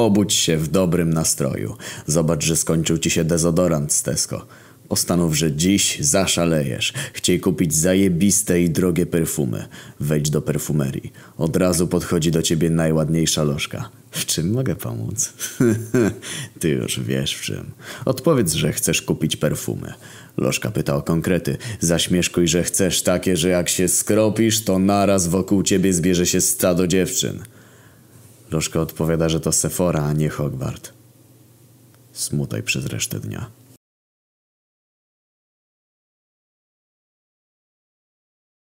Obudź się w dobrym nastroju. Zobacz, że skończył ci się dezodorant z Tesco. Postanów, że dziś zaszalejesz. Chciej kupić zajebiste i drogie perfumy. Wejdź do perfumerii. Od razu podchodzi do ciebie najładniejsza lożka. W czym mogę pomóc? Ty już wiesz w czym. Odpowiedz, że chcesz kupić perfumy. Lożka pyta o konkrety. Zaśmieszkuj, że chcesz takie, że jak się skropisz, to naraz wokół ciebie zbierze się stado dziewczyn. Lożka odpowiada, że to Sephora, a nie Hogwart. Smutaj przez resztę dnia.